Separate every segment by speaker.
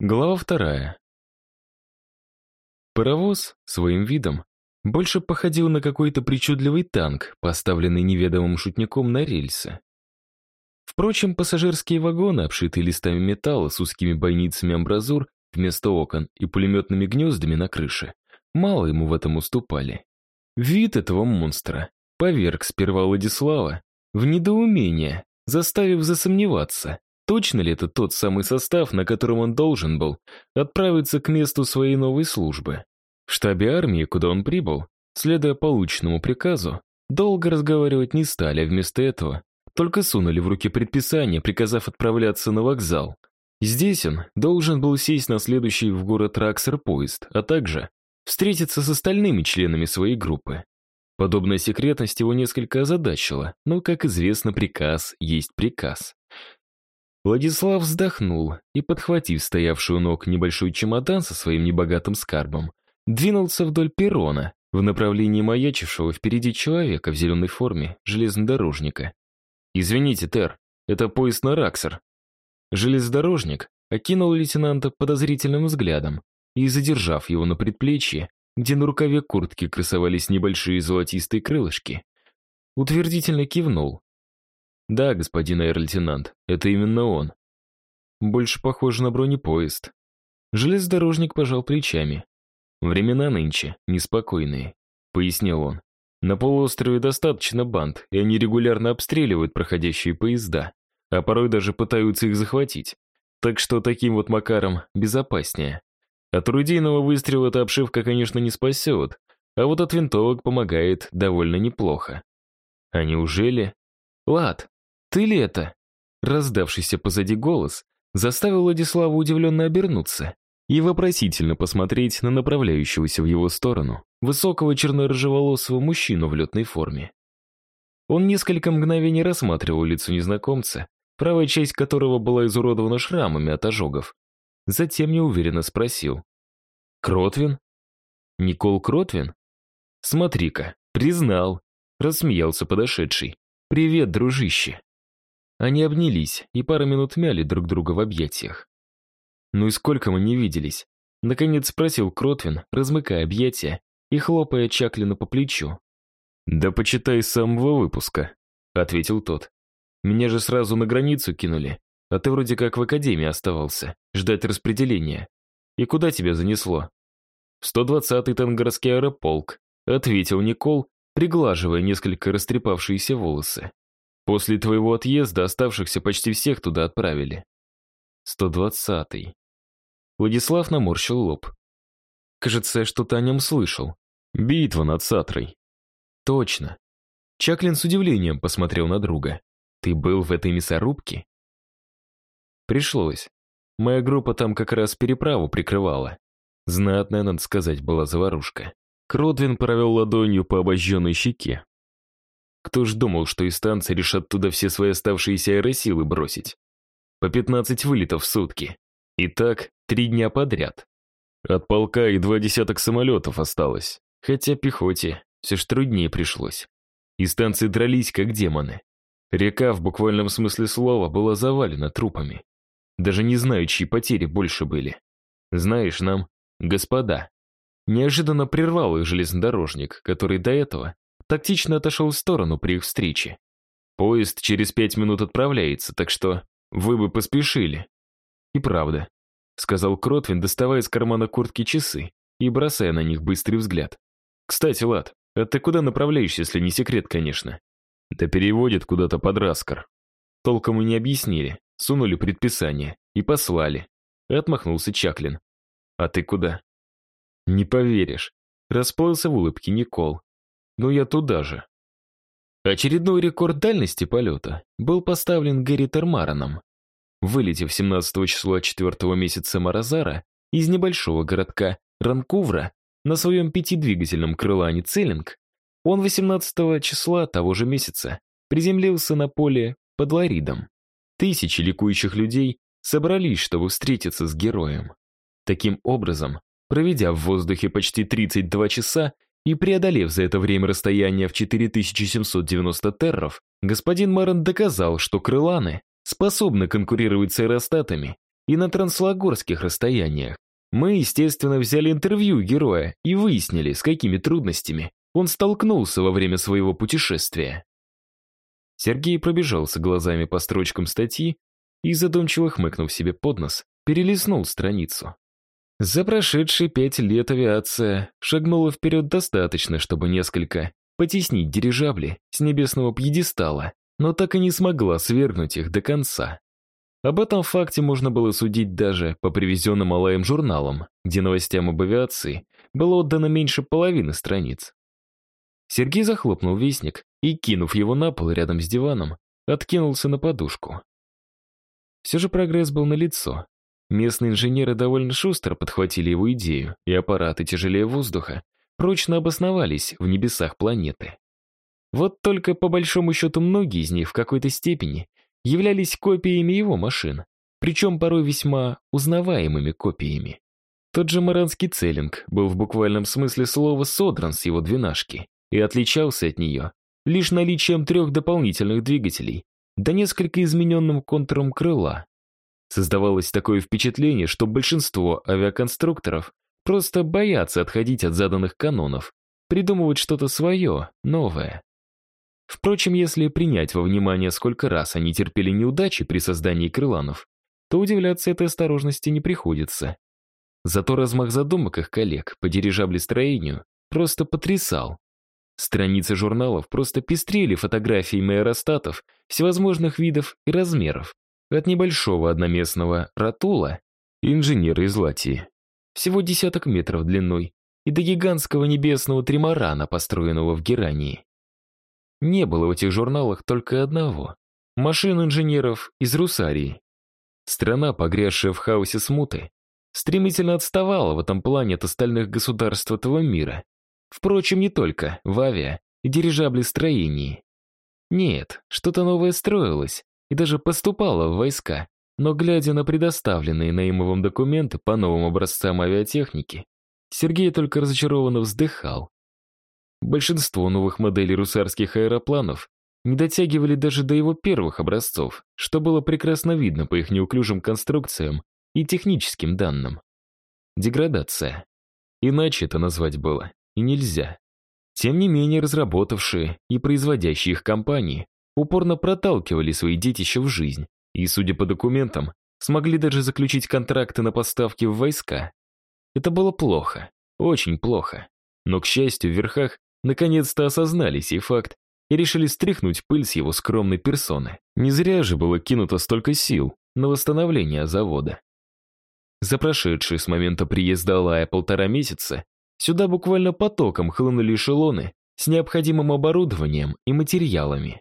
Speaker 1: Глава вторая. Паровоз своим видом больше походил на какой-то причудливый танк, поставленный неведомым шутником на рельсы. Впрочем, пассажирские вагоны, обшитые листами металла с узкими бойницами амбразур вместо окон и пулеметными гнездами на крыше, мало ему в этом уступали. Вид этого монстра поверг сперва Владислава в недоумение, заставив засомневаться, точно ли это тот самый состав, на котором он должен был отправиться к месту своей новой службы. В штабе армии, куда он прибыл, следуя полученному приказу, долго разговаривать не стали, а вместо этого только сунули в руки предписание, приказав отправляться на вокзал. Здесь он должен был сесть на следующий в город Раксер поезд, а также встретиться с остальными членами своей группы. Подобная секретность его несколько озадачила, но, как известно, приказ есть приказ. Владислав вздохнул и, подхватив стоявшую ног небольшой чемодан со своим небогатым скарбом, двинулся вдоль перрона в направлении маячившего впереди человека в зеленой форме железнодорожника. «Извините, Тер, это поезд на Раксер». Железнодорожник окинул лейтенанта подозрительным взглядом и, задержав его на предплечье, где на рукаве куртки красовались небольшие золотистые крылышки, утвердительно кивнул. «Да, господин аэр-лейтенант, это именно он. Больше похоже на бронепоезд». Железнодорожник пожал плечами. «Времена нынче неспокойные», — пояснил он. На полуострове достаточно банд, и они регулярно обстреливают проходящие поезда, а порой даже пытаются их захватить. Так что таким вот макаром безопаснее. От орудийного выстрела эта обшивка, конечно, не спасет, а вот от винтовок помогает довольно неплохо. А неужели... Лад, ты ли это? Раздавшийся позади голос заставил Владислава удивленно обернуться и вопросительно посмотреть на направляющегося в его сторону высокого черно-рыжеволосого мужчину в летной форме. Он несколько мгновений рассматривал лицо незнакомца, правая часть которого была изуродована шрамами от ожогов. Затем неуверенно спросил. «Кротвин? Никол Кротвин? Смотри-ка, признал!» Рассмеялся подошедший. «Привет, дружище!» Они обнялись и пару минут мяли друг друга в объятиях. «Ну и сколько мы не виделись?» Наконец спросил Кротвин, размыкая объятия и хлопая Чаклина по плечу. «Да почитай с самого выпуска», — ответил тот. «Меня же сразу на границу кинули, а ты вроде как в академии оставался, ждать распределения. И куда тебя занесло?» «В 120-й Тангорский аэрополк», — ответил Никол, приглаживая несколько растрепавшиеся волосы. «После твоего отъезда оставшихся почти всех туда отправили». «120-й». Владислав наморщил лоб. Кажется, я что-то о нем слышал. Битва над Сатрой. Точно. Чаклин с удивлением посмотрел на друга. Ты был в этой мясорубке? Пришлось. Моя группа там как раз переправу прикрывала. Знатная, надо сказать, была заварушка. Кродвин провел ладонью по обожженной щеке. Кто ж думал, что из станции решат туда все свои оставшиеся аэросилы бросить? По 15 вылетов в сутки. И так три дня подряд. От полка и два десяток самолетов осталось, хотя пехоте все ж труднее пришлось. И станции дрались, как демоны. Река в буквальном смысле слова была завалена трупами. Даже не знаю, чьи потери больше были. Знаешь, нам, господа, неожиданно прервал их железнодорожник, который до этого тактично отошел в сторону при их встрече. Поезд через пять минут отправляется, так что вы бы поспешили. И правда, сказал Кротвин, доставая из кармана куртки часы и бросая на них быстрый взгляд. «Кстати, Лад, а ты куда направляешься, если не секрет, конечно?» «Да переводит куда-то под Раскар». Толком и не объяснили, сунули предписание и послали. Отмахнулся Чаклин. «А ты куда?» «Не поверишь», расплылся в улыбке Никол. «Ну я туда же». Очередной рекорд дальности полета был поставлен Гэри Термараном, Вылетев 17 числа 4 месяца Маразара из небольшого городка Ранкувра на своем пятидвигательном крылане Целлинг, он 18 числа того же месяца приземлился на поле под Ларидом. Тысячи ликующих людей собрались, чтобы встретиться с героем. Таким образом, проведя в воздухе почти 32 часа и преодолев за это время расстояние в 4790 терров, господин Марен доказал, что крыланы способны конкурировать с аэростатами и на транслагорских расстояниях. Мы, естественно, взяли интервью героя и выяснили, с какими трудностями он столкнулся во время своего путешествия. Сергей пробежался глазами по строчкам статьи и, задумчиво хмыкнув себе под нос, перелистнул страницу. За прошедшие пять лет авиация шагнула вперед достаточно, чтобы несколько потеснить дирижабли с небесного пьедестала, но так и не смогла свергнуть их до конца. Об этом факте можно было судить даже по привезенным Алаем журналам, где новостям об авиации было отдано меньше половины страниц. Сергей захлопнул вестник и, кинув его на пол рядом с диваном, откинулся на подушку. Все же прогресс был налицо. Местные инженеры довольно шустро подхватили его идею, и аппараты тяжелее воздуха прочно обосновались в небесах планеты. Вот только по большому счету многие из них в какой-то степени являлись копиями его машин, причем порой весьма узнаваемыми копиями. Тот же маранский целлинг был в буквальном смысле слова содран с его двенашки и отличался от нее лишь наличием трех дополнительных двигателей, да несколько измененным контуром крыла. Создавалось такое впечатление, что большинство авиаконструкторов просто боятся отходить от заданных канонов, придумывать что-то свое, новое. Впрочем, если принять во внимание, сколько раз они терпели неудачи при создании крыланов, то удивляться этой осторожности не приходится. Зато размах задумок их коллег по дирижаблестроению просто потрясал. Страницы журналов просто пестрели фотографиями аэростатов всевозможных видов и размеров. От небольшого одноместного «Ратула» инженера из Латии, всего десяток метров длиной, и до гигантского небесного тримарана, построенного в Герании. Не было в этих журналах только одного — машин инженеров из Русарии. Страна, погрязшая в хаосе смуты, стремительно отставала в этом плане от остальных государств этого мира. Впрочем, не только в авиа и дирижаблестроении. Нет, что-то новое строилось и даже поступало в войска, но глядя на предоставленные Наимовым документы по новым образцам авиатехники, Сергей только разочарованно вздыхал. Большинство новых моделей русарских аэропланов не дотягивали даже до его первых образцов, что было прекрасно видно по их неуклюжим конструкциям и техническим данным. Деградация. Иначе это назвать было и нельзя. Тем не менее, разработавшие и производящие их компании упорно проталкивали свои детища в жизнь и, судя по документам, смогли даже заключить контракты на поставки в войска. Это было плохо, очень плохо. Но, к счастью, в верхах наконец-то осознали сей факт и решили стряхнуть пыль с его скромной персоны. Не зря же было кинуто столько сил на восстановление завода. За прошедшие с момента приезда Алая полтора месяца Сюда буквально потоком хлынули эшелоны с необходимым оборудованием и материалами.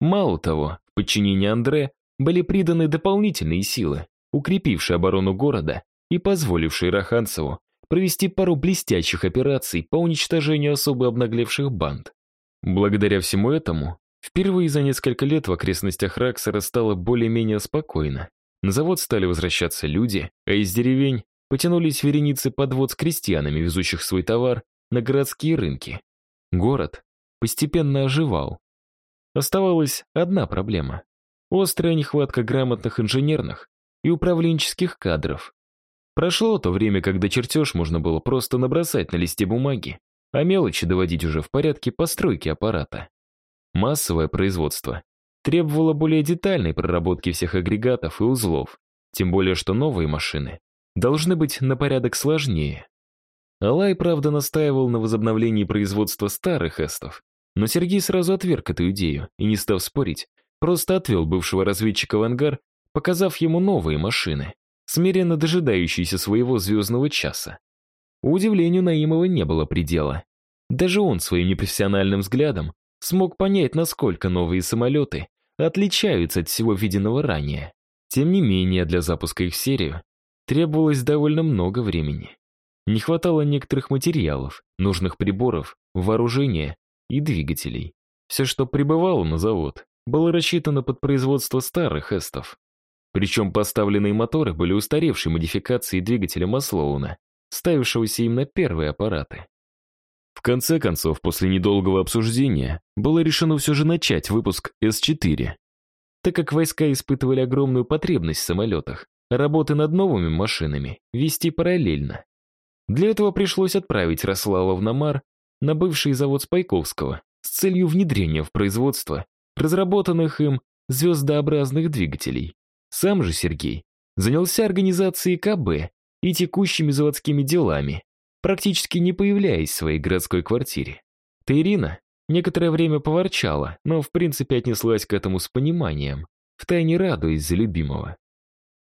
Speaker 1: Мало того, в подчинении Андре были приданы дополнительные силы, укрепившие оборону города и позволившие Раханцеву провести пару блестящих операций по уничтожению особо обнаглевших банд. Благодаря всему этому, впервые за несколько лет в окрестностях Раксера стало более-менее спокойно. На завод стали возвращаться люди, а из деревень потянулись вереницы подвод с крестьянами, везущих свой товар на городские рынки. Город постепенно оживал. Оставалась одна проблема — острая нехватка грамотных инженерных и управленческих кадров. Прошло то время, когда чертеж можно было просто набросать на листе бумаги, а мелочи доводить уже в порядке постройки аппарата. Массовое производство требовало более детальной проработки всех агрегатов и узлов, тем более что новые машины должны быть на порядок сложнее. Алай, правда, настаивал на возобновлении производства старых эстов, но Сергей сразу отверг эту идею и, не став спорить, просто отвел бывшего разведчика в ангар, показав ему новые машины, смиренно дожидающиеся своего звездного часа. Удивлению Наимова не было предела. Даже он своим непрофессиональным взглядом смог понять, насколько новые самолеты отличаются от всего виденного ранее. Тем не менее, для запуска их в серию Требовалось довольно много времени. Не хватало некоторых материалов, нужных приборов, вооружения и двигателей. Все, что прибывало на завод, было рассчитано под производство старых эстов. Причем поставленные моторы были устаревшей модификацией двигателя Маслоуна, ставившегося им на первые аппараты. В конце концов, после недолгого обсуждения, было решено все же начать выпуск С-4. Так как войска испытывали огромную потребность в самолетах, работы над новыми машинами вести параллельно. Для этого пришлось отправить Рослава в Намар на бывший завод Спайковского с целью внедрения в производство разработанных им звездообразных двигателей. Сам же Сергей занялся организацией КБ и текущими заводскими делами, практически не появляясь в своей городской квартире. Таирина некоторое время поворчала, но в принципе отнеслась к этому с пониманием, втайне радуясь за любимого.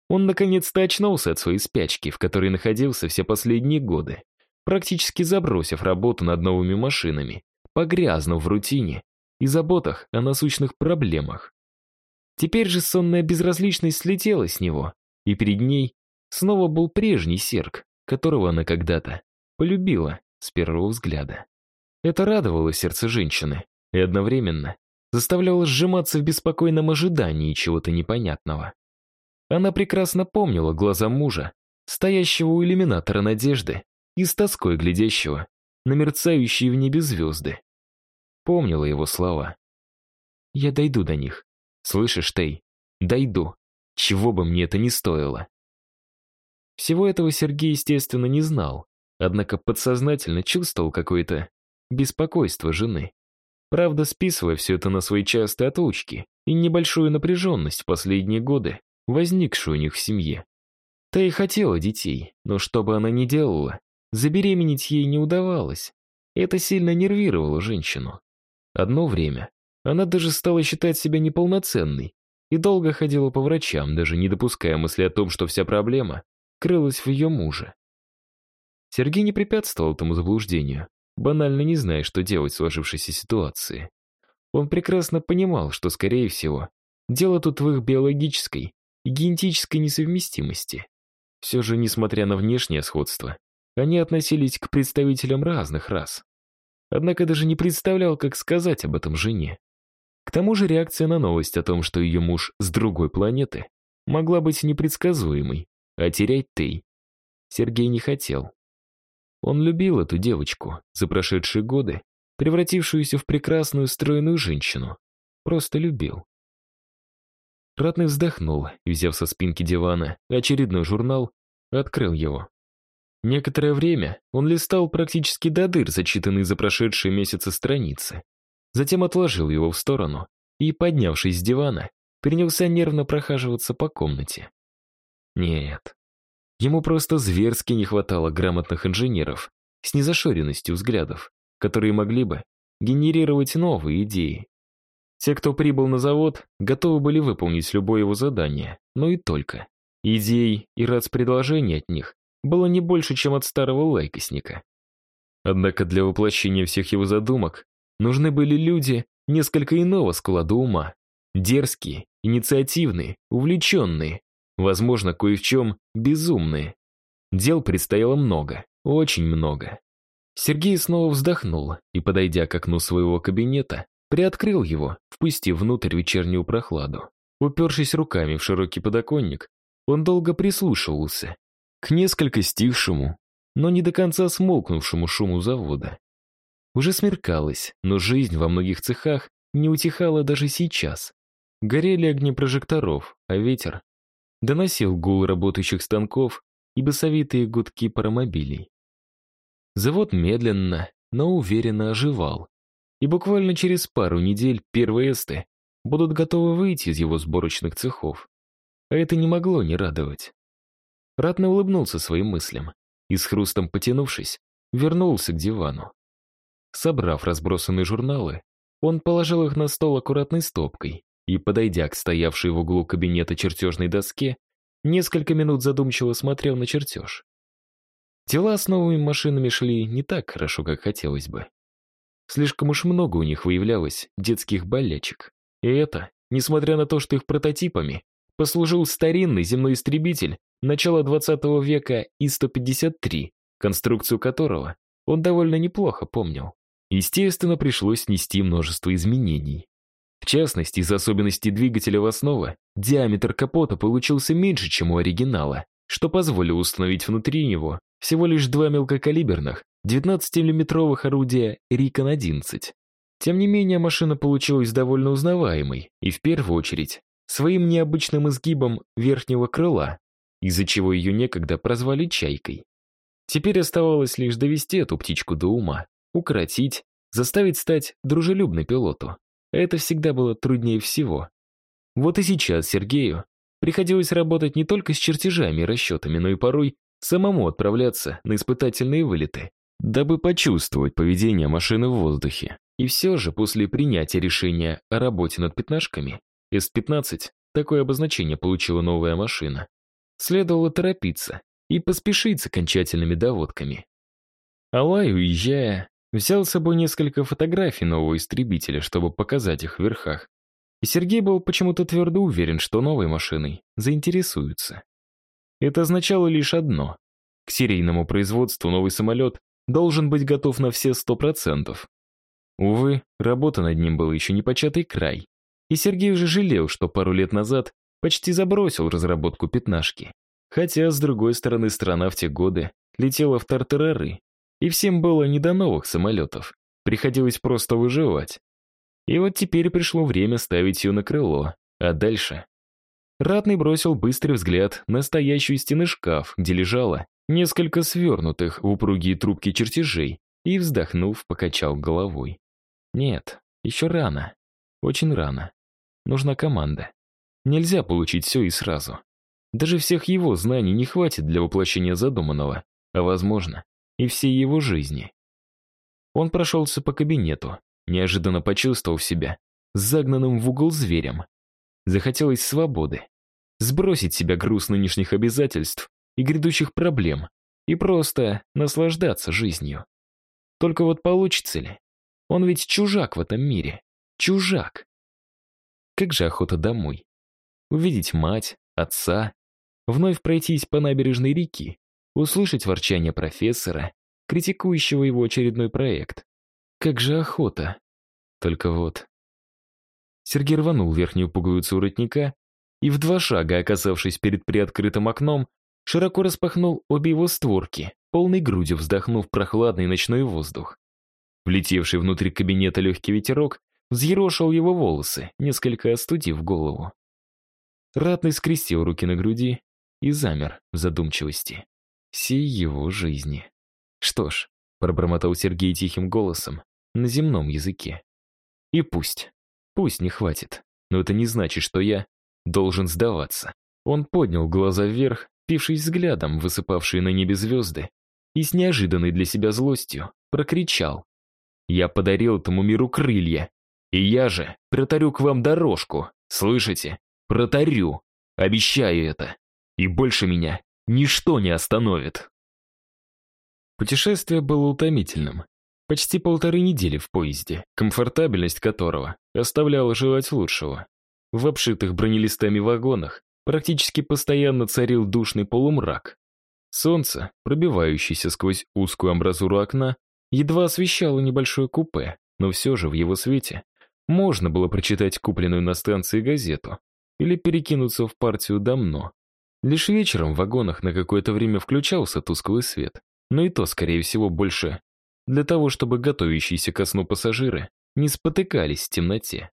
Speaker 1: Он наконец-то очнулся от своей спячки, в которой находился все последние годы, практически забросив работу над новыми машинами, погрязнув в рутине и заботах о насущных проблемах. Теперь же сонная безразличность слетела с него, и перед ней снова был прежний Серг, которого она когда-то полюбила с первого взгляда. Это радовало сердце женщины и одновременно заставляло сжиматься в беспокойном ожидании чего-то непонятного. Она прекрасно помнила глаза мужа, стоящего у иллюминатора надежды и с тоской глядящего на мерцающие в небе звезды. Помнила его слова. «Я дойду до них. Слышишь, Тей? Дойду. Чего бы мне это ни стоило». Всего этого Сергей, естественно, не знал, однако подсознательно чувствовал какое-то беспокойство жены. Правда, списывая все это на свои частые отлучки и небольшую напряженность в последние годы, возникшую у них в семье. Та и хотела детей, но что бы она ни делала, забеременеть ей не удавалось. Это сильно нервировало женщину. Одно время она даже стала считать себя неполноценной и долго ходила по врачам, даже не допуская мысли о том, что вся проблема крылась в ее муже. Сергей не препятствовал этому заблуждению, банально не зная, что делать в сложившейся ситуации. Он прекрасно понимал, что, скорее всего, дело тут в их биологической и генетической несовместимости. Все же, несмотря на внешнее сходство, они относились к представителям разных рас. Однако даже не представлял, как сказать об этом жене. К тому же реакция на новость о том, что ее муж с другой планеты, могла быть непредсказуемой, а терять ты Сергей не хотел. Он любил эту девочку за прошедшие годы, превратившуюся в прекрасную стройную женщину. Просто любил. Ратный вздохнул и, взяв со спинки дивана очередной журнал, открыл его. Некоторое время он листал практически до дыр зачитанные за прошедшие месяцы страницы. Затем отложил его в сторону и, поднявшись с дивана, принялся нервно прохаживаться по комнате. Нет, Ему просто зверски не хватало грамотных инженеров с незашоренностью взглядов, которые могли бы генерировать новые идеи. Те, кто прибыл на завод, готовы были выполнить любое его задание, но и только. Идей и предложений от них было не больше, чем от старого лайкосника. Однако для воплощения всех его задумок нужны были люди несколько иного склада ума. Дерзкие, инициативные, увлеченные, возможно, кое в чем безумные. Дел предстояло много, очень много. Сергей снова вздохнул и, подойдя к окну своего кабинета, приоткрыл его, впустив внутрь вечернюю прохладу. Упершись руками в широкий подоконник, он долго прислушивался к несколько стихшему, но не до конца смолкнувшему шуму завода. Уже смеркалось, но жизнь во многих цехах не утихала даже сейчас. Горели огни прожекторов, а ветер доносил гул работающих станков и басовитые гудки паромобилей. Завод медленно, но уверенно оживал, и буквально через пару недель первые эсты будут готовы выйти из его сборочных цехов. А это не могло не радовать. Ратно улыбнулся своим мыслям и, с хрустом потянувшись, вернулся к дивану. Собрав разбросанные журналы, он положил их на стол аккуратной стопкой и, подойдя к стоявшей в углу кабинета чертежной доске, несколько минут задумчиво смотрел на чертеж. Дела с новыми машинами шли не так хорошо, как хотелось бы. Слишком уж много у них выявлялось детских болячек. И это, несмотря на то, что их прототипами послужил старинный земной истребитель начала 20 века И-153, конструкцию которого он довольно неплохо помнил. Естественно, пришлось снести множество изменений. В частности, из особенностей двигателя в основа, диаметр капота получился меньше, чем у оригинала, что позволило установить внутри него всего лишь два мелкокалиберных 19-мм орудия Рикон-11. Тем не менее, машина получилась довольно узнаваемой, и в первую очередь, своим необычным изгибом верхнего крыла. Из-за чего ее некогда прозвали «чайкой». Теперь оставалось лишь довести эту птичку до ума, укротить, заставить стать дружелюбной пилоту. Это всегда было труднее всего. Вот и сейчас Сергею приходилось работать не только с чертежами и расчетами, но и порой самому отправляться на испытательные вылеты, дабы почувствовать поведение машины в воздухе. И все же, после принятия решения о работе над пятнашками, С-15, такое обозначение получила новая машина, следовало торопиться и поспешить с окончательными доводками. Алай, уезжая, взял с собой несколько фотографий нового истребителя, чтобы показать их в верхах. И Сергей был почему-то твердо уверен, что новой машиной заинтересуются. Это означало лишь одно. К серийному производству новый самолет должен быть готов на все сто процентов. Увы, работа над ним была еще не початый край. И Сергей уже жалел, что пару лет назад почти забросил разработку пятнашки. Хотя, с другой стороны, страна в те годы летела в тартарары, и всем было не до новых самолетов. Приходилось просто выживать. И вот теперь пришло время ставить ее на крыло. А дальше? Ратный бросил быстрый взгляд на стоящую стены шкаф, где лежало несколько свернутых в упругие трубки чертежей, и, вздохнув, покачал головой. Нет, еще рано. Очень рано. Нужна команда. Нельзя получить все и сразу. Даже всех его знаний не хватит для воплощения задуманного, а, возможно, и всей его жизни. Он прошелся по кабинету, неожиданно почувствовав себя загнанным в угол зверем. Захотелось свободы. Сбросить себя груз нынешних обязательств и грядущих проблем и просто наслаждаться жизнью. Только вот получится ли? Он ведь чужак в этом мире. Чужак. Как же охота домой. Увидеть мать, отца, вновь пройтись по набережной реки, услышать ворчание профессора, критикующего его очередной проект. Как же охота. Только вот... Сергей рванул верхнюю пуговицу воротника и в два шага, оказавшись перед приоткрытым окном, широко распахнул обе его створки, полной грудью вздохнув прохладный ночной воздух. Влетевший внутрь кабинета легкий ветерок взъерошил его волосы, несколько остудив голову. Ратный скрестил руки на груди и замер в задумчивости. Всей его жизни. Что ж, пробормотал Сергей тихим голосом, на земном языке. И пусть. Пусть не хватит. Но это не значит, что я должен сдаваться. Он поднял глаза вверх, пившись взглядом высыпавшие на небе звезды, и с неожиданной для себя злостью прокричал. Я подарил этому миру крылья. И я же протарю к вам дорожку. Слышите? Протарю. Обещаю это. И больше меня ничто не остановит. Путешествие было утомительным. Почти полторы недели в поезде, комфортабельность которого оставляла желать лучшего. В обшитых бронелистами вагонах практически постоянно царил душный полумрак. Солнце, пробивающееся сквозь узкую амбразуру окна, едва освещало небольшое купе, но все же в его свете можно было прочитать купленную на станции газету или перекинуться в партию «Домно». Лишь вечером в вагонах на какое-то время включался тусклый свет, но и то, скорее всего, больше для того, чтобы готовящиеся ко сну пассажиры не спотыкались в темноте.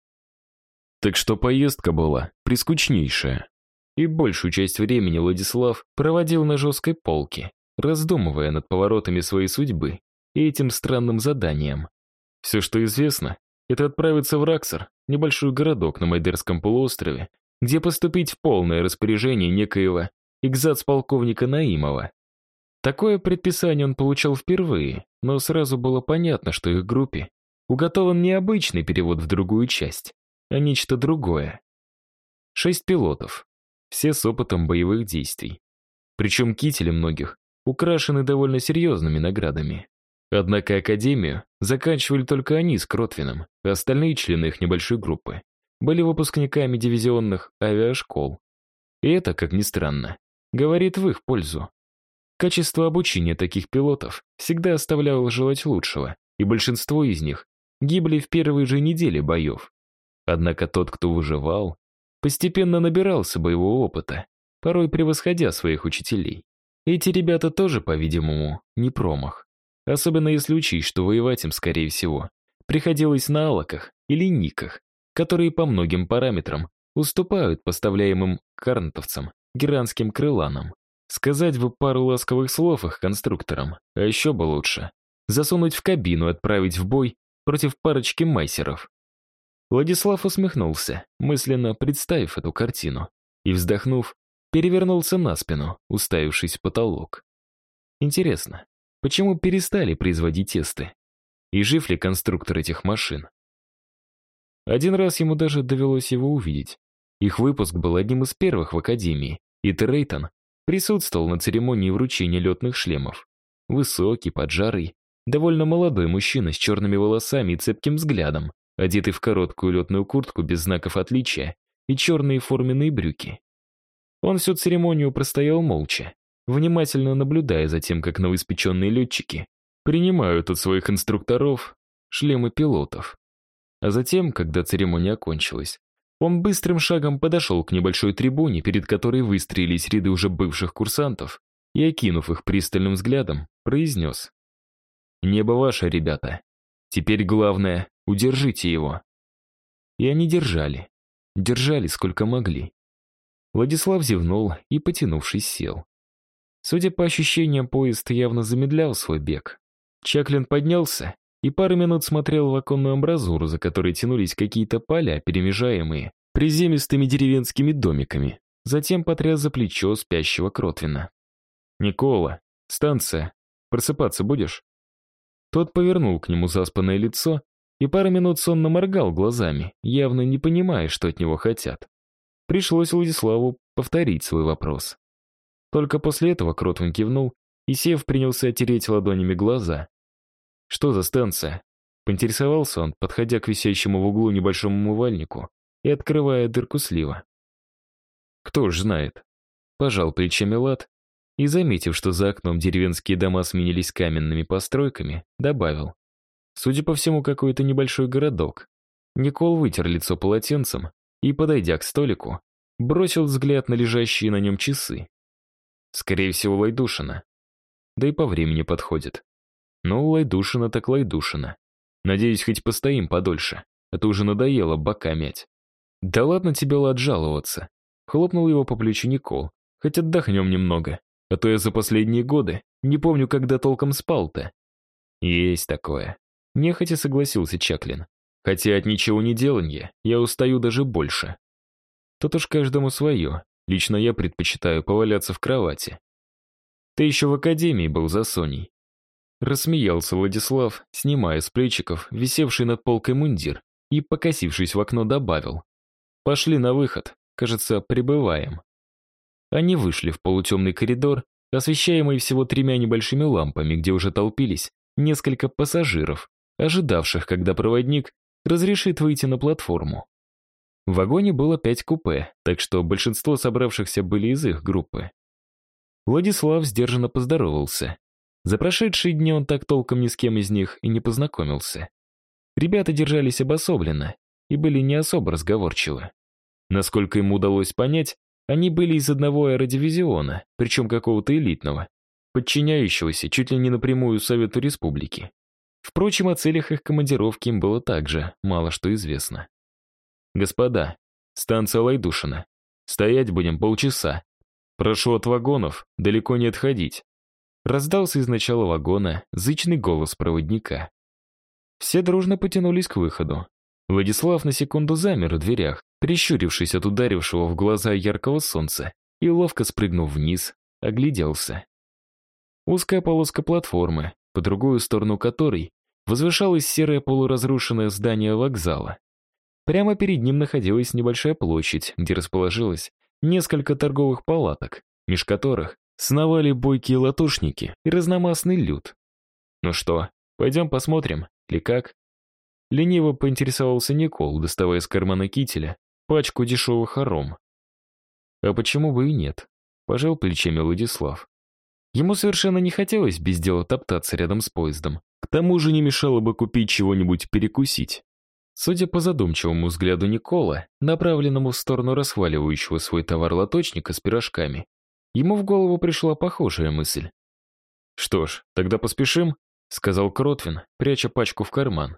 Speaker 1: Так что поездка была прискучнейшая. И большую часть времени Владислав проводил на жесткой полке, раздумывая над поворотами своей судьбы и этим странным заданием. Все, что известно, это отправиться в Раксар, небольшой городок на Майдерском полуострове, где поступить в полное распоряжение некоего экзац-полковника Наимова. Такое предписание он получал впервые, но сразу было понятно, что их группе уготован не обычный перевод в другую часть, а нечто другое. Шесть пилотов, все с опытом боевых действий. Причем кители многих украшены довольно серьезными наградами. Однако академию заканчивали только они с Кротвином, а остальные члены их небольшой группы были выпускниками дивизионных авиашкол. И это, как ни странно, говорит в их пользу. Качество обучения таких пилотов всегда оставляло желать лучшего, и большинство из них гибли в первые же недели боев. Однако тот, кто выживал, постепенно набирался боевого опыта, порой превосходя своих учителей. Эти ребята тоже, по-видимому, не промах. Особенно если учесть, что воевать им, скорее всего, приходилось на алаках или никах, которые по многим параметрам уступают поставляемым карнтовцам геранским крыланам. Сказать бы пару ласковых слов их конструкторам, а еще бы лучше. Засунуть в кабину и отправить в бой против парочки майсеров. Владислав усмехнулся, мысленно представив эту картину, и, вздохнув, перевернулся на спину, уставившись в потолок. Интересно, почему перестали производить тесты? И жив ли конструктор этих машин? Один раз ему даже довелось его увидеть. Их выпуск был одним из первых в Академии, и Трейтон присутствовал на церемонии вручения летных шлемов. Высокий, поджарый, довольно молодой мужчина с черными волосами и цепким взглядом, одетый в короткую летную куртку без знаков отличия и черные форменные брюки. Он всю церемонию простоял молча, внимательно наблюдая за тем, как новоиспеченные летчики принимают от своих инструкторов шлемы пилотов. А затем, когда церемония окончилась, он быстрым шагом подошел к небольшой трибуне, перед которой выстроились ряды уже бывших курсантов, и, окинув их пристальным взглядом, произнес. «Небо ваше, ребята. Теперь главное — удержите его». И они держали. Держали, сколько могли. Владислав зевнул и, потянувшись, сел. Судя по ощущениям, поезд явно замедлял свой бег. Чаклин поднялся и пару минут смотрел в оконную амбразуру, за которой тянулись какие-то поля, перемежаемые приземистыми деревенскими домиками. Затем потряс за плечо спящего Кротвина. «Никола, станция. Просыпаться будешь?» Тот повернул к нему заспанное лицо и пару минут сонно моргал глазами, явно не понимая, что от него хотят. Пришлось Владиславу повторить свой вопрос. Только после этого Кротвин кивнул и, сев, принялся тереть ладонями глаза. «Что за станция?» Поинтересовался он, подходя к висящему в углу небольшому умывальнику и открывая дырку слива. «Кто ж знает?» Пожал плечами Лад и, заметив, что за окном деревенские дома сменились каменными постройками, добавил. Судя по всему, какой-то небольшой городок. Никол вытер лицо полотенцем и, подойдя к столику, бросил взгляд на лежащие на нем часы. Скорее всего, Лайдушина. Да и по времени подходит. Ну, Лайдушина так Лайдушина. Надеюсь, хоть постоим подольше, а то уже надоело бока мять. Да ладно тебе, Лад, жаловаться. Хлопнул его по плечу Никол. Хоть отдохнем немного, а то я за последние годы не помню, когда толком спал-то. Есть такое. Нехотя согласился Чаклин. Хотя от ничего не деланья я устаю даже больше. Тут уж каждому свое. Лично я предпочитаю поваляться в кровати. Ты еще в академии был за Соней. Рассмеялся Владислав, снимая с плечиков висевший над полкой мундир и, покосившись в окно, добавил. «Пошли на выход. Кажется, прибываем». Они вышли в полутемный коридор, освещаемый всего тремя небольшими лампами, где уже толпились несколько пассажиров, ожидавших, когда проводник разрешит выйти на платформу. В вагоне было пять купе, так что большинство собравшихся были из их группы. Владислав сдержанно поздоровался. За прошедшие дни он так толком ни с кем из них и не познакомился. Ребята держались обособленно и были не особо разговорчивы. Насколько ему удалось понять, они были из одного аэродивизиона, причем какого-то элитного, подчиняющегося чуть ли не напрямую Совету Республики. Впрочем, о целях их командировки им было также мало что известно. «Господа, станция Лайдушина. Стоять будем полчаса. Прошу от вагонов далеко не отходить». Раздался из начала вагона зычный голос проводника. Все дружно потянулись к выходу. Владислав на секунду замер в дверях, прищурившись от ударившего в глаза яркого солнца, и, ловко спрыгнув вниз, огляделся. Узкая полоска платформы, по другую сторону которой возвышалось серое полуразрушенное здание вокзала. Прямо перед ним находилась небольшая площадь, где расположилось несколько торговых палаток, меж которых сновали бойкие латушники и разномастный люд. «Ну что, пойдем посмотрим, или как?» Лениво поинтересовался Никол, доставая из кармана кителя пачку дешевых аром. «А почему бы и нет?» — пожал плечами Владислав. Ему совершенно не хотелось без дела топтаться рядом с поездом. К тому же не мешало бы купить чего-нибудь перекусить. Судя по задумчивому взгляду Никола, направленному в сторону расхваливающего свой товар лоточника с пирожками, ему в голову пришла похожая мысль. «Что ж, тогда поспешим», — сказал Кротвин, пряча пачку в карман.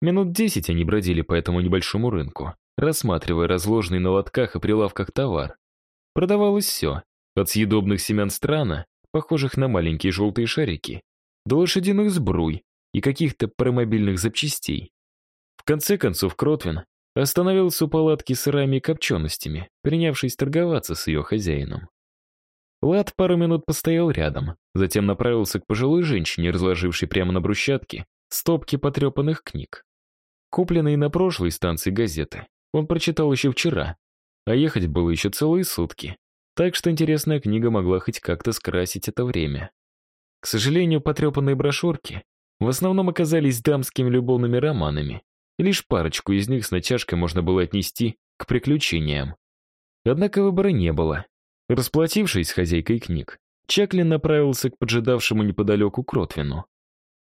Speaker 1: Минут десять они бродили по этому небольшому рынку, рассматривая разложенный на лотках и прилавках товар. Продавалось все, от съедобных семян страна, похожих на маленькие желтые шарики, до лошадиных сбруй и каких-то промобильных запчастей. В конце концов Кротвин остановился у палатки с сырами и копченостями, принявшись торговаться с ее хозяином. Лад пару минут постоял рядом, затем направился к пожилой женщине, разложившей прямо на брусчатке стопки потрепанных книг. Купленные на прошлой станции газеты он прочитал еще вчера, а ехать было еще целые сутки, так что интересная книга могла хоть как-то скрасить это время. К сожалению, потрепанные брошюрки в основном оказались дамскими любовными романами, лишь парочку из них с натяжкой можно было отнести к приключениям. Однако выбора не было. Расплатившись с хозяйкой книг, Чаклин направился к поджидавшему неподалеку Кротвину.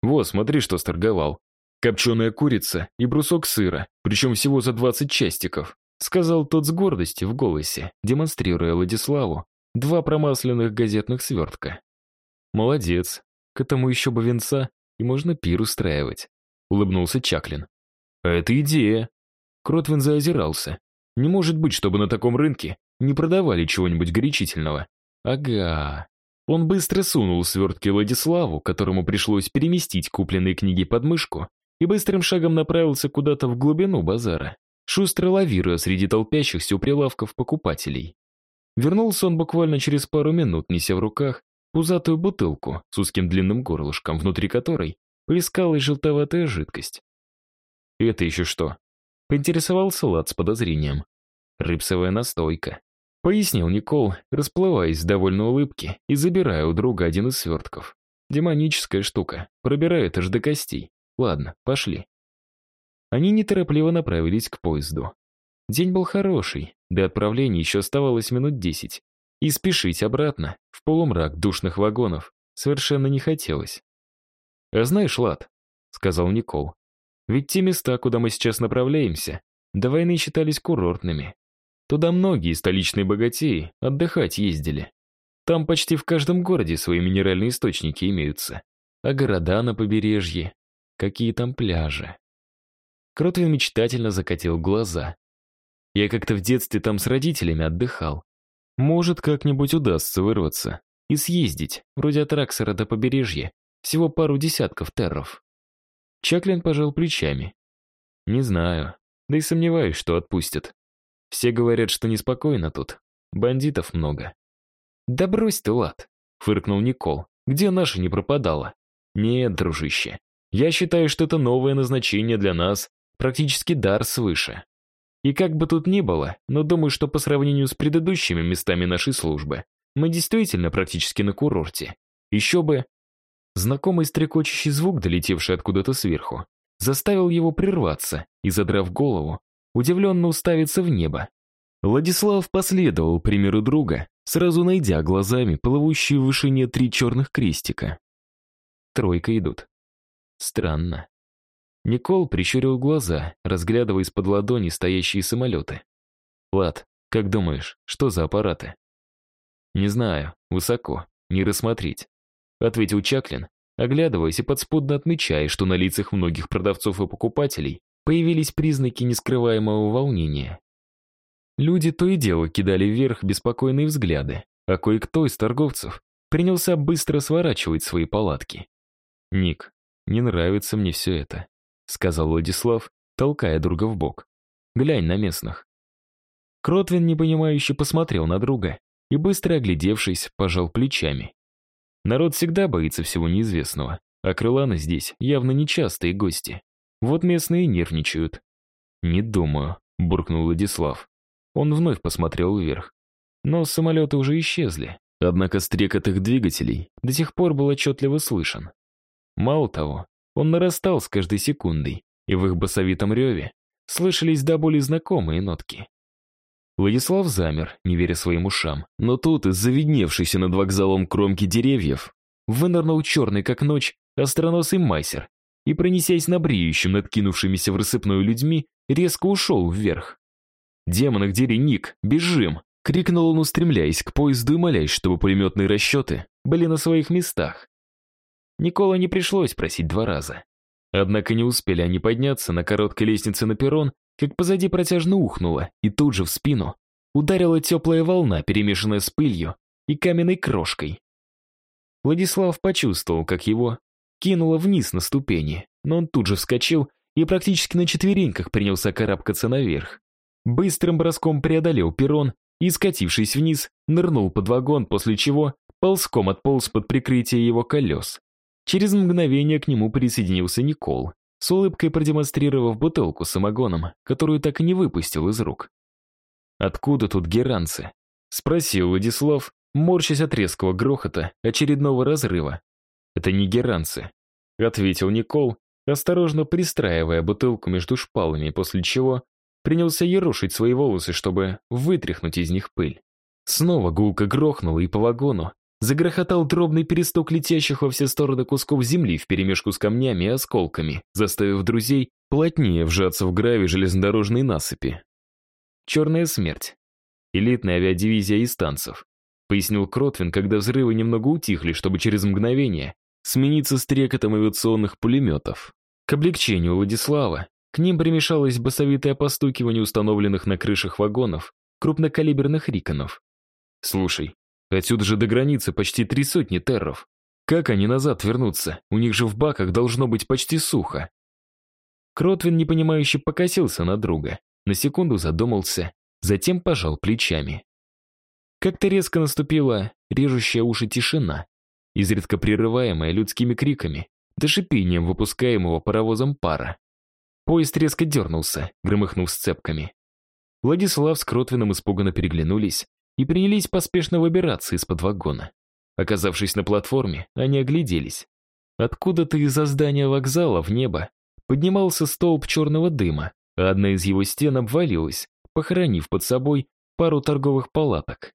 Speaker 1: «Вот, смотри, что сторговал. Копченая курица и брусок сыра, причем всего за 20 частиков», сказал тот с гордостью в голосе, демонстрируя Владиславу два промасленных газетных свертка. «Молодец. К этому еще бы венца, и можно пир устраивать», улыбнулся Чаклин. «А это идея». Кротвин заозирался. «Не может быть, чтобы на таком рынке не продавали чего-нибудь горячительного». «Ага». Он быстро сунул свертки Владиславу, которому пришлось переместить купленные книги под мышку, и быстрым шагом направился куда-то в глубину базара, шустро лавируя среди толпящихся у прилавков покупателей. Вернулся он буквально через пару минут, неся в руках пузатую бутылку с узким длинным горлышком, внутри которой плескалась желтоватая жидкость. «Это еще что?» — поинтересовался Лад с подозрением. «Рыпсовая настойка», — пояснил Никол, расплываясь в довольной улыбке и забирая у друга один из свертков. «Демоническая штука, пробирает аж до костей. Ладно, пошли». Они неторопливо направились к поезду. День был хороший, до отправления еще оставалось минут десять. И спешить обратно, в полумрак душных вагонов, совершенно не хотелось. «А знаешь, Лад», — сказал Никол, «ведь те места, куда мы сейчас направляемся, до войны считались курортными. Туда многие столичные богатеи отдыхать ездили. Там почти в каждом городе свои минеральные источники имеются. А города на побережье, какие там пляжи. Кротвин мечтательно закатил глаза. Я как-то в детстве там с родителями отдыхал. Может, как-нибудь удастся вырваться и съездить, вроде от Раксера до побережья, всего пару десятков терров. Чаклин пожал плечами. Не знаю, да и сомневаюсь, что отпустят. Все говорят, что неспокойно тут, бандитов много. Да брось ты, лад, фыркнул Никол. Где наша не пропадала? Нет, дружище, я считаю, что это новое назначение для нас Практически дар свыше. И как бы тут ни было, но думаю, что по сравнению с предыдущими местами нашей службы, мы действительно практически на курорте. Еще бы... Знакомый стрекочущий звук, долетевший откуда-то сверху, заставил его прерваться и, задрав голову, удивленно уставиться в небо. Владислав последовал примеру друга, сразу найдя глазами плывущие в вышине три черных крестика. Тройка идут. Странно. Никол прищурил глаза, разглядывая из-под ладони стоящие самолеты. «Влад, как думаешь, что за аппараты?» «Не знаю, высоко, не рассмотреть», — ответил Чаклин, оглядываясь и подспудно отмечая, что на лицах многих продавцов и покупателей появились признаки нескрываемого волнения. Люди то и дело кидали вверх беспокойные взгляды, а кое-кто из торговцев принялся быстро сворачивать свои палатки. «Ник, не нравится мне все это», — сказал Владислав, толкая друга в бок. «Глянь на местных». Кротвин непонимающе посмотрел на друга и, быстро оглядевшись, пожал плечами. Народ всегда боится всего неизвестного, а крыланы здесь явно нечастые гости. Вот местные нервничают. «Не думаю», — буркнул Владислав. Он вновь посмотрел вверх. Но самолеты уже исчезли, однако стрекот их двигателей до сих пор был отчетливо слышен. Мало того, он нарастал с каждой секундой, и в их басовитом реве слышались до боли знакомые нотки. Владислав замер, не веря своим ушам, но тут, из завидневшейся над вокзалом кромки деревьев, вынырнул черный как ночь остроносый майсер и, пронесясь на бреющем над кинувшимися в рассыпную людьми, резко ушел вверх. «Демон их дери, Ник, бежим!» — крикнул он, устремляясь к поезду и молясь, чтобы пулеметные расчеты были на своих местах. Никола не пришлось просить два раза. Однако не успели они подняться на короткой лестнице на перрон, как позади протяжно ухнуло, и тут же в спину ударила теплая волна, перемешанная с пылью и каменной крошкой. Владислав почувствовал, как его кинуло вниз на ступени, но он тут же вскочил и практически на четвереньках принялся карабкаться наверх. Быстрым броском преодолел перрон и, скатившись вниз, нырнул под вагон, после чего ползком отполз под прикрытие его колес. Через мгновение к нему присоединился Никол, с улыбкой продемонстрировав бутылку с самогоном, которую так и не выпустил из рук. «Откуда тут геранцы?» — спросил Владислав, морщась от резкого грохота очередного разрыва. «Это не геранцы», — ответил Никол, осторожно пристраивая бутылку между шпалами, после чего принялся ерошить свои волосы, чтобы вытряхнуть из них пыль. Снова гулко грохнуло, и по вагону загрохотал дробный перестук летящих во все стороны кусков земли вперемешку с камнями и осколками, заставив друзей плотнее вжаться в гравий железнодорожной насыпи. «Черная смерть. Элитная авиадивизия истанцев», пояснил Кротвин, когда взрывы немного утихли, чтобы через мгновение смениться стрекотом авиационных пулеметов. К облегчению Владислава к ним примешалось басовитое постукивание установленных на крышах вагонов крупнокалиберных риконов. «Слушай, отсюда же до границы почти три сотни терров. Как они назад вернутся? У них же в баках должно быть почти сухо». Кротвин непонимающе покосился на друга, на секунду задумался, затем пожал плечами. Как-то резко наступила режущая уши тишина, изредка прерываемая людскими криками, да шипением выпускаемого паровозом пара. Поезд резко дернулся, громыхнув сцепками. Владислав с Кротвином испуганно переглянулись и принялись поспешно выбираться из-под вагона. Оказавшись на платформе, они огляделись. Откуда-то из-за здания вокзала в небо поднимался столб черного дыма, а одна из его стен обвалилась, похоронив под собой пару торговых палаток.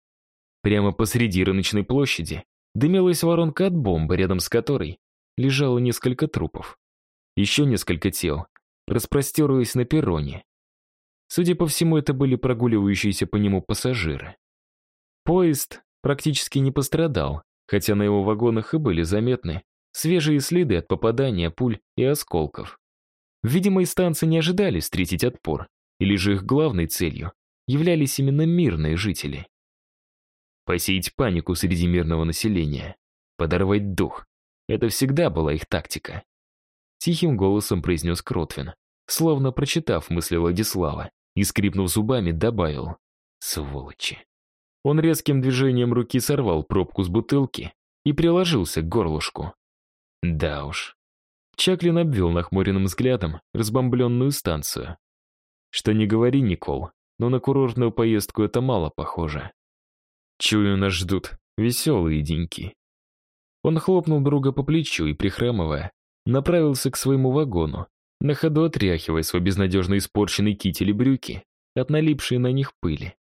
Speaker 1: Прямо посреди рыночной площади дымилась воронка от бомбы, рядом с которой лежало несколько трупов. Еще несколько тел распростерлась на перроне. Судя по всему, это были прогуливающиеся по нему пассажиры. Поезд практически не пострадал, хотя на его вагонах и были заметны свежие следы от попадания пуль и осколков. Видимо, станции не ожидали встретить отпор, или же их главной целью являлись именно мирные жители. Посеять панику среди мирного населения, подорвать дух. Это всегда была их тактика. Тихим голосом произнес Кротвин, словно прочитав мысли Владислава, и, скрипнув зубами, добавил «Сволочи». Он резким движением руки сорвал пробку с бутылки и приложился к горлышку. Да уж. Чаклин обвел нахмуренным взглядом разбомбленную станцию. Что не говори, Никол, но на курортную поездку это мало похоже. Чую, нас ждут веселые деньки. Он хлопнул друга по плечу и, прихрамывая, направился к своему вагону, на ходу отряхивая свой безнадежно испорченный китель и брюки от налипшей на них пыли.